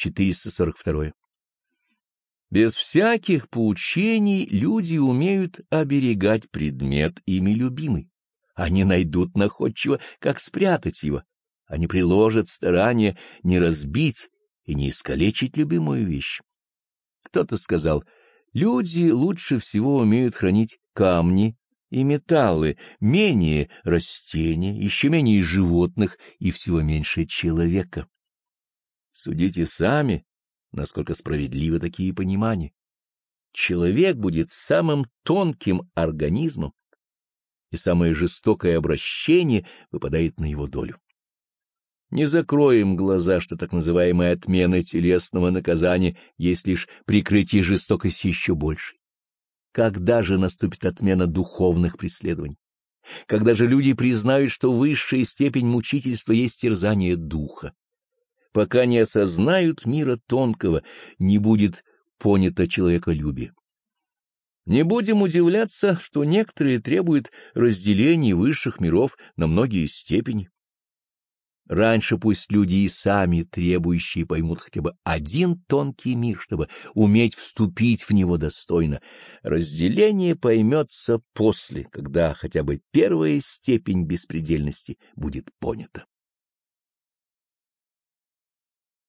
442. Без всяких поучений люди умеют оберегать предмет, ими любимый. Они найдут находчиво, как спрятать его. Они приложат старание не разбить и не искалечить любимую вещь. Кто-то сказал, люди лучше всего умеют хранить камни и металлы, менее растения, еще менее животных и всего меньше человека. Судите сами, насколько справедливы такие понимания. Человек будет самым тонким организмом, и самое жестокое обращение выпадает на его долю. Не закроем глаза, что так называемая отмена телесного наказания есть лишь прикрытие жестокости еще большей. Когда же наступит отмена духовных преследований? Когда же люди признают, что высшая степень мучительства есть терзание духа? Пока не осознают мира тонкого, не будет понято человеколюбие. Не будем удивляться, что некоторые требуют разделения высших миров на многие степени. Раньше пусть люди и сами требующие поймут хотя бы один тонкий мир, чтобы уметь вступить в него достойно. Разделение поймется после, когда хотя бы первая степень беспредельности будет понята.